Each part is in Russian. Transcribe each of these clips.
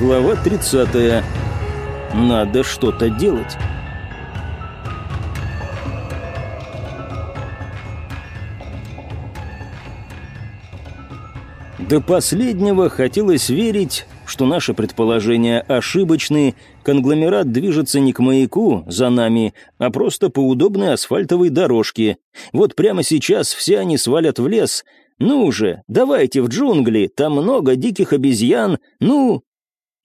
Глава 30. Надо что-то делать. До последнего хотелось верить, что наши предположения ошибочны, конгломерат движется не к маяку за нами, а просто по удобной асфальтовой дорожке. Вот прямо сейчас все они свалят в лес. Ну же, давайте в джунгли, там много диких обезьян, ну...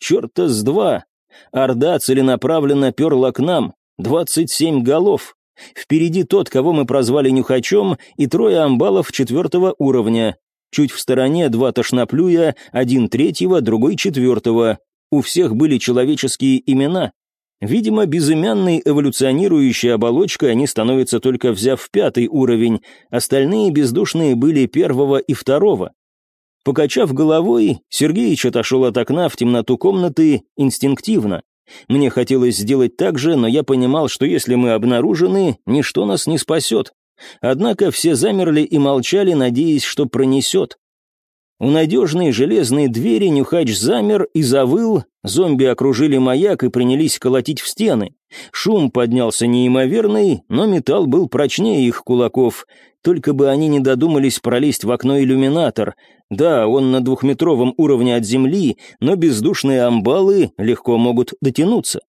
Черта с два. Орда целенаправленно перла к нам. Двадцать семь голов. Впереди тот, кого мы прозвали Нюхачом, и трое амбалов четвертого уровня. Чуть в стороне два тошноплюя, один третьего, другой четвертого. У всех были человеческие имена. Видимо, безымянной эволюционирующей оболочкой они становятся только взяв пятый уровень, остальные бездушные были первого и второго. Покачав головой, Сергеич отошел от окна в темноту комнаты инстинктивно. Мне хотелось сделать так же, но я понимал, что если мы обнаружены, ничто нас не спасет. Однако все замерли и молчали, надеясь, что пронесет. У надежной железной двери Нюхач замер и завыл, зомби окружили маяк и принялись колотить в стены. Шум поднялся неимоверный, но металл был прочнее их кулаков. Только бы они не додумались пролезть в окно иллюминатор. Да, он на двухметровом уровне от земли, но бездушные амбалы легко могут дотянуться.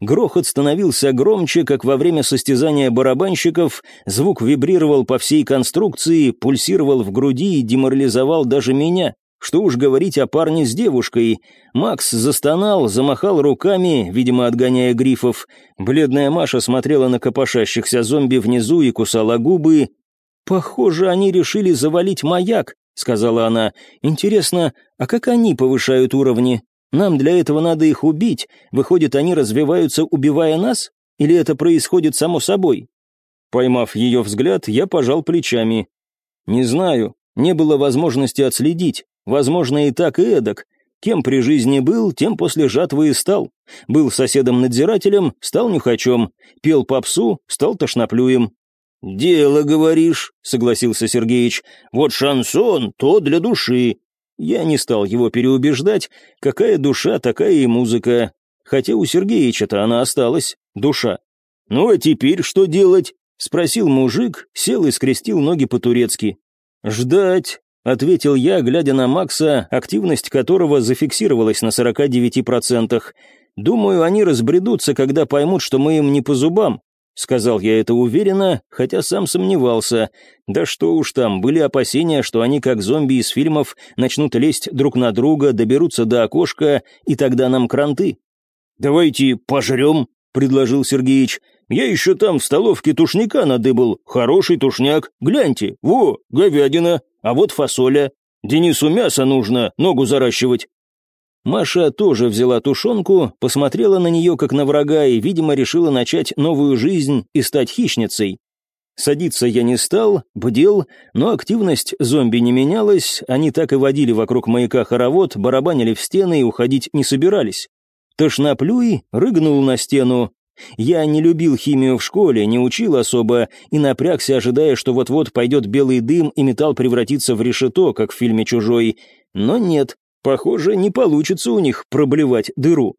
Грохот становился громче, как во время состязания барабанщиков, звук вибрировал по всей конструкции, пульсировал в груди и деморализовал даже меня. Что уж говорить о парне с девушкой. Макс застонал, замахал руками, видимо, отгоняя грифов. Бледная Маша смотрела на копошащихся зомби внизу и кусала губы. «Похоже, они решили завалить маяк», — сказала она. «Интересно, а как они повышают уровни?» Нам для этого надо их убить. Выходит, они развиваются, убивая нас? Или это происходит само собой?» Поймав ее взгляд, я пожал плечами. «Не знаю. Не было возможности отследить. Возможно, и так, и эдак. Кем при жизни был, тем после жатвы и стал. Был соседом-надзирателем, стал нюхачом. Пел попсу, стал тошноплюем. «Дело, говоришь», — согласился Сергеич. «Вот шансон, то для души. Я не стал его переубеждать, какая душа, такая и музыка. Хотя у Сергеича-то она осталась, душа. «Ну а теперь что делать?» — спросил мужик, сел и скрестил ноги по-турецки. «Ждать», — ответил я, глядя на Макса, активность которого зафиксировалась на 49%. «Думаю, они разбредутся, когда поймут, что мы им не по зубам. Сказал я это уверенно, хотя сам сомневался. Да что уж там, были опасения, что они, как зомби из фильмов, начнут лезть друг на друга, доберутся до окошка, и тогда нам кранты. «Давайте пожрем», — предложил Сергеич. «Я еще там в столовке тушняка надыбал. Хороший тушняк. Гляньте, во, говядина, а вот фасоля. Денису мясо нужно, ногу заращивать. Маша тоже взяла тушенку, посмотрела на нее как на врага и, видимо, решила начать новую жизнь и стать хищницей. Садиться я не стал, бдел, но активность зомби не менялась, они так и водили вокруг маяка хоровод, барабанили в стены и уходить не собирались. Тошноплюй рыгнул на стену. Я не любил химию в школе, не учил особо и напрягся, ожидая, что вот-вот пойдет белый дым и металл превратится в решето, как в фильме «Чужой». Но нет, Похоже, не получится у них проблевать дыру.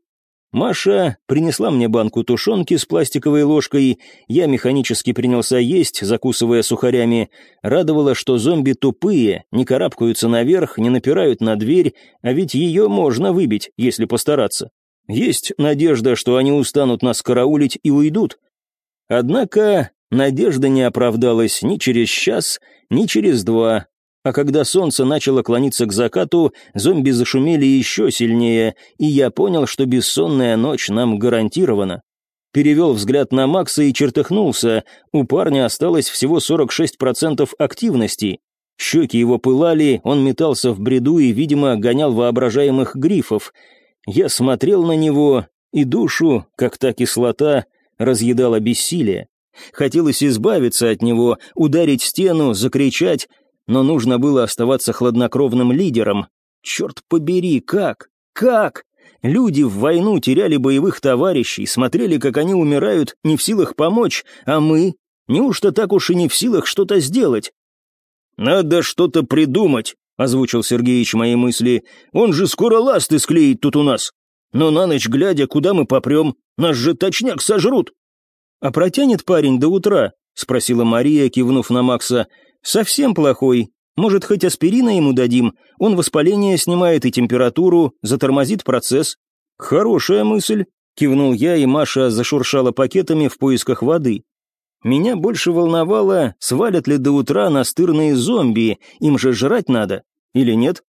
Маша принесла мне банку тушенки с пластиковой ложкой, я механически принялся есть, закусывая сухарями. Радовало, что зомби тупые, не карабкаются наверх, не напирают на дверь, а ведь ее можно выбить, если постараться. Есть надежда, что они устанут нас караулить и уйдут. Однако надежда не оправдалась ни через час, ни через два, а когда солнце начало клониться к закату, зомби зашумели еще сильнее, и я понял, что бессонная ночь нам гарантирована. Перевел взгляд на Макса и чертыхнулся. У парня осталось всего 46% активности. Щеки его пылали, он метался в бреду и, видимо, гонял воображаемых грифов. Я смотрел на него, и душу, как та кислота, разъедала бессилие. Хотелось избавиться от него, ударить стену, закричать, но нужно было оставаться хладнокровным лидером. Черт побери, как? Как? Люди в войну теряли боевых товарищей, смотрели, как они умирают, не в силах помочь, а мы? Неужто так уж и не в силах что-то сделать? «Надо что-то придумать», — озвучил Сергеич мои мысли. «Он же скоро ласты склеит тут у нас. Но на ночь глядя, куда мы попрем? Нас же точняк сожрут!» «А протянет парень до утра?» — спросила Мария, кивнув на Макса. «Совсем плохой. Может, хоть аспирина ему дадим? Он воспаление снимает и температуру, затормозит процесс». «Хорошая мысль», — кивнул я, и Маша зашуршала пакетами в поисках воды. Меня больше волновало, свалят ли до утра настырные зомби, им же жрать надо, или нет?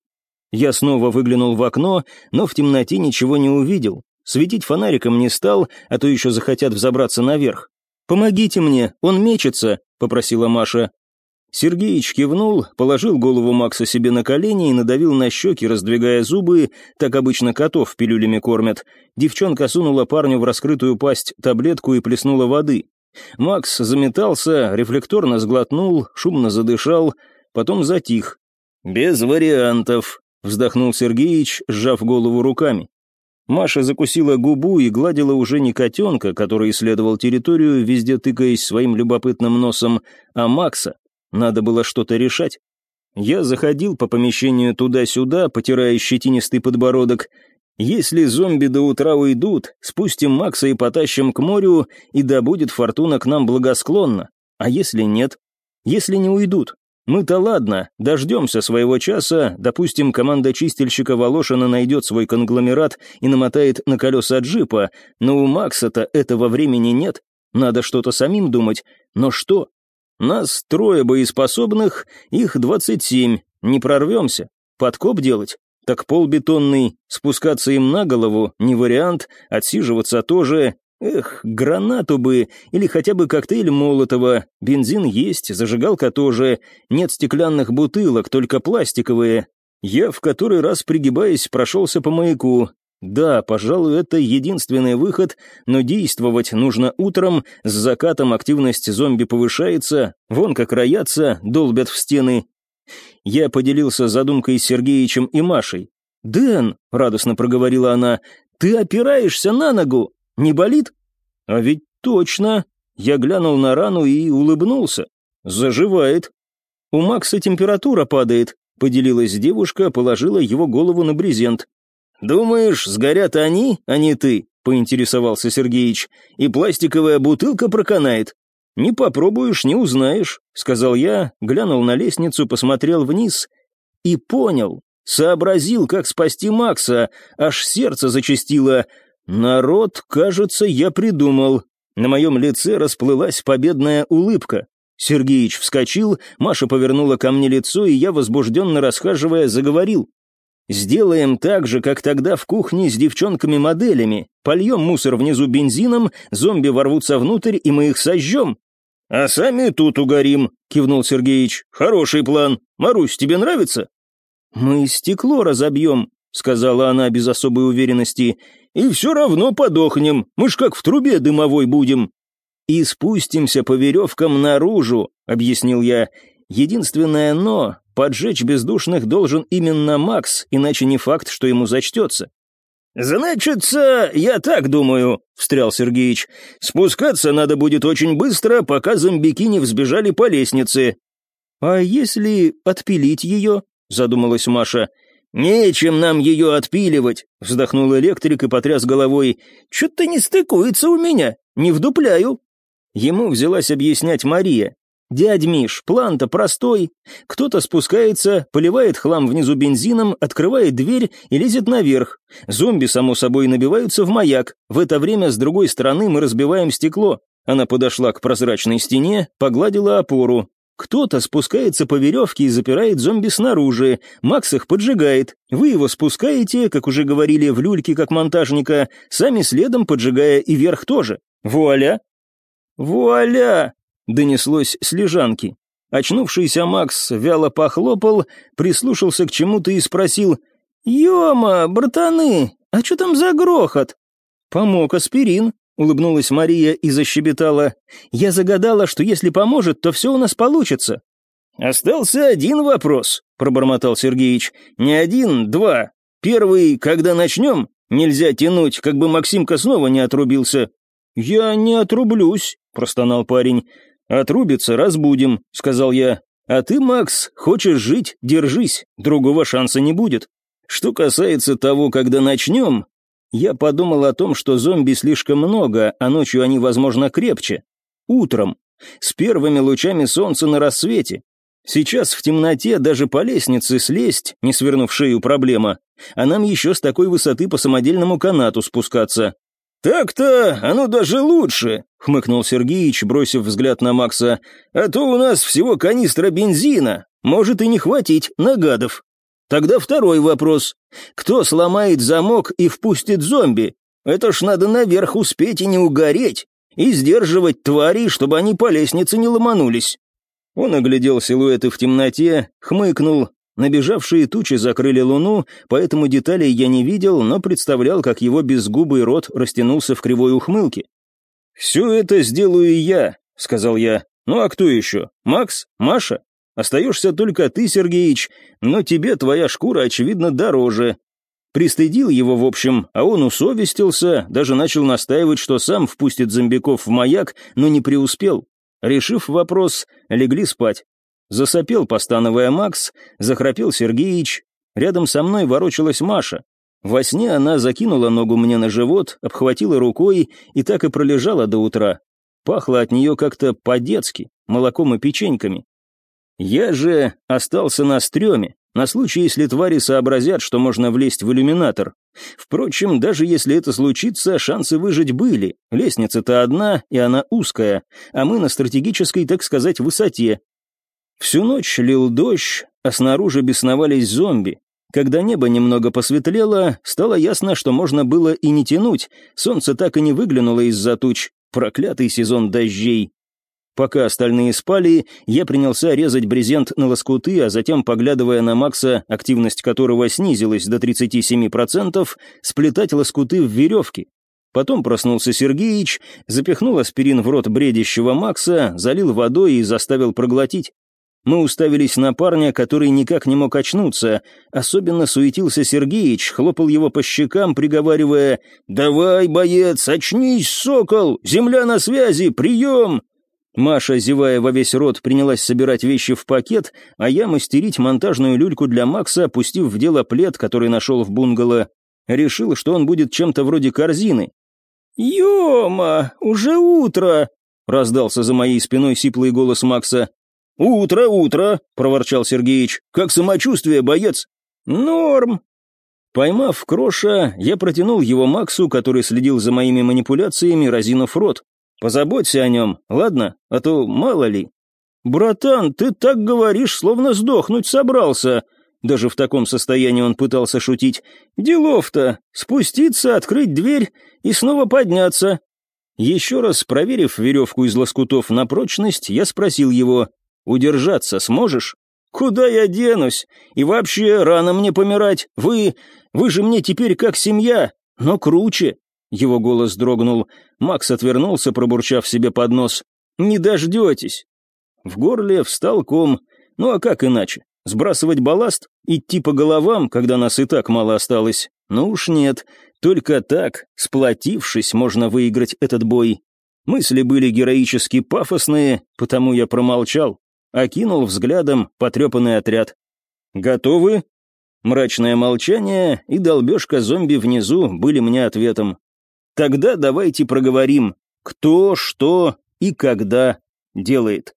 Я снова выглянул в окно, но в темноте ничего не увидел. Светить фонариком не стал, а то еще захотят взобраться наверх. «Помогите мне, он мечется», — попросила Маша. Сергеич кивнул, положил голову Макса себе на колени и надавил на щеки, раздвигая зубы, так обычно котов пилюлями кормят. Девчонка сунула парню в раскрытую пасть таблетку и плеснула воды. Макс заметался, рефлекторно сглотнул, шумно задышал, потом затих. «Без вариантов», — вздохнул Сергеич, сжав голову руками. Маша закусила губу и гладила уже не котенка, который исследовал территорию, везде тыкаясь своим любопытным носом, а Макса. Надо было что-то решать. Я заходил по помещению туда-сюда, потирая щетинистый подбородок. Если зомби до утра уйдут, спустим Макса и потащим к морю, и да будет фортуна к нам благосклонна. А если нет? Если не уйдут? Мы-то ладно, дождемся своего часа, допустим, команда чистильщика Волошина найдет свой конгломерат и намотает на колеса джипа, но у Макса-то этого времени нет, надо что-то самим думать, но что? Нас трое боеспособных, их двадцать семь, не прорвемся, подкоп делать, так полбетонный, спускаться им на голову не вариант, отсиживаться тоже, Эх, гранату бы, или хотя бы коктейль Молотова. Бензин есть, зажигалка тоже. Нет стеклянных бутылок, только пластиковые. Я в который раз, пригибаясь, прошелся по маяку. Да, пожалуй, это единственный выход, но действовать нужно утром, с закатом активность зомби повышается, вон как роятся, долбят в стены. Я поделился задумкой с Сергеичем и Машей. «Дэн», — радостно проговорила она, — «ты опираешься на ногу, не болит? А ведь точно. Я глянул на рану и улыбнулся. Заживает. У Макса температура падает, поделилась девушка, положила его голову на брезент. «Думаешь, сгорят они, а не ты?» — поинтересовался Сергеич. «И пластиковая бутылка проканает?» «Не попробуешь, не узнаешь», — сказал я, глянул на лестницу, посмотрел вниз и понял, сообразил, как спасти Макса, аж сердце зачастило. «Народ, кажется, я придумал». На моем лице расплылась победная улыбка. Сергеич вскочил, Маша повернула ко мне лицо, и я, возбужденно расхаживая, заговорил. «Сделаем так же, как тогда в кухне с девчонками-моделями. Польем мусор внизу бензином, зомби ворвутся внутрь, и мы их сожжем». «А сами тут угорим», — кивнул Сергеич. «Хороший план. Марусь, тебе нравится?» «Мы стекло разобьем», — сказала она без особой уверенности и все равно подохнем, мы ж как в трубе дымовой будем». «И спустимся по веревкам наружу», — объяснил я. «Единственное «но» — поджечь бездушных должен именно Макс, иначе не факт, что ему зачтется». «Значится, я так думаю», — встрял Сергеич. «Спускаться надо будет очень быстро, пока зомбики не взбежали по лестнице». «А если отпилить ее?» — задумалась Маша. «Нечем нам ее отпиливать», — вздохнул электрик и потряс головой. «Чё-то не стыкуется у меня, не вдупляю». Ему взялась объяснять Мария. «Дядь Миш, план-то простой. Кто-то спускается, поливает хлам внизу бензином, открывает дверь и лезет наверх. Зомби, само собой, набиваются в маяк. В это время с другой стороны мы разбиваем стекло. Она подошла к прозрачной стене, погладила опору. Кто-то спускается по веревке и запирает зомби снаружи. Макс их поджигает. Вы его спускаете, как уже говорили, в люльке, как монтажника, сами следом поджигая и верх тоже. Вуаля! Вуаля! Донеслось с лежанки. Очнувшийся Макс вяло похлопал, прислушался к чему-то и спросил «Ёма, братаны, а что там за грохот?» Помог аспирин, улыбнулась Мария и защебетала. «Я загадала, что если поможет, то все у нас получится». «Остался один вопрос», — пробормотал Сергеич. «Не один, два. Первый, когда начнем, нельзя тянуть, как бы Максимка снова не отрубился». «Я не отрублюсь», — простонал парень. «Отрубиться разбудим», — сказал я. «А ты, Макс, хочешь жить, держись, другого шанса не будет. Что касается того, когда начнем, Я подумал о том, что зомби слишком много, а ночью они, возможно, крепче. Утром, с первыми лучами солнца на рассвете. Сейчас в темноте даже по лестнице слезть, не свернув шею, проблема. А нам еще с такой высоты по самодельному канату спускаться. «Так-то оно даже лучше», — хмыкнул Сергеич, бросив взгляд на Макса. «А то у нас всего канистра бензина. Может и не хватить нагадов». Тогда второй вопрос. Кто сломает замок и впустит зомби? Это ж надо наверх успеть и не угореть, и сдерживать тварей, чтобы они по лестнице не ломанулись. Он оглядел силуэты в темноте, хмыкнул. Набежавшие тучи закрыли луну, поэтому деталей я не видел, но представлял, как его безгубый рот растянулся в кривой ухмылке. «Все это сделаю я», — сказал я. «Ну а кто еще? Макс? Маша? Остаешься только ты, Сергеич, но тебе твоя шкура, очевидно, дороже». Пристыдил его, в общем, а он усовестился, даже начал настаивать, что сам впустит зомбиков в маяк, но не преуспел. Решив вопрос, легли спать. Засопел, постановая Макс, захрапел Сергеич. Рядом со мной ворочалась Маша. Во сне она закинула ногу мне на живот, обхватила рукой и так и пролежала до утра. Пахло от нее как-то по-детски, молоком и печеньками. Я же остался на стреме, на случай, если твари сообразят, что можно влезть в иллюминатор. Впрочем, даже если это случится, шансы выжить были. Лестница-то одна, и она узкая, а мы на стратегической, так сказать, высоте. Всю ночь лил дождь, а снаружи бесновались зомби. Когда небо немного посветлело, стало ясно, что можно было и не тянуть. Солнце так и не выглянуло из-за туч. Проклятый сезон дождей. Пока остальные спали, я принялся резать брезент на лоскуты, а затем, поглядывая на Макса, активность которого снизилась до 37%, сплетать лоскуты в веревки. Потом проснулся Сергеич, запихнул аспирин в рот бредящего Макса, залил водой и заставил проглотить. Мы уставились на парня, который никак не мог очнуться. Особенно суетился Сергеич, хлопал его по щекам, приговаривая «Давай, боец, очнись, сокол! Земля на связи, прием!» Маша, зевая во весь рот, принялась собирать вещи в пакет, а я мастерить монтажную люльку для Макса, опустив в дело плед, который нашел в бунгало. Решил, что он будет чем-то вроде корзины. «Ема, уже утро!» — раздался за моей спиной сиплый голос Макса. «Утро, утро!» — проворчал Сергеич. «Как самочувствие, боец?» «Норм!» Поймав Кроша, я протянул его Максу, который следил за моими манипуляциями, разинув рот. Позаботься о нем, ладно? А то мало ли». «Братан, ты так говоришь, словно сдохнуть собрался». Даже в таком состоянии он пытался шутить. «Делов-то! Спуститься, открыть дверь и снова подняться». Еще раз проверив веревку из лоскутов на прочность, я спросил его, «Удержаться сможешь?» «Куда я денусь? И вообще, рано мне помирать. Вы... вы же мне теперь как семья, но круче. Его голос дрогнул. Макс отвернулся, пробурчав себе под нос. «Не дождетесь!» В горле встал ком. Ну а как иначе? Сбрасывать балласт? Идти по головам, когда нас и так мало осталось? Ну уж нет. Только так, сплотившись, можно выиграть этот бой. Мысли были героически пафосные, потому я промолчал. Окинул взглядом потрепанный отряд. «Готовы?» Мрачное молчание и долбежка зомби внизу были мне ответом. Тогда давайте проговорим, кто, что и когда делает.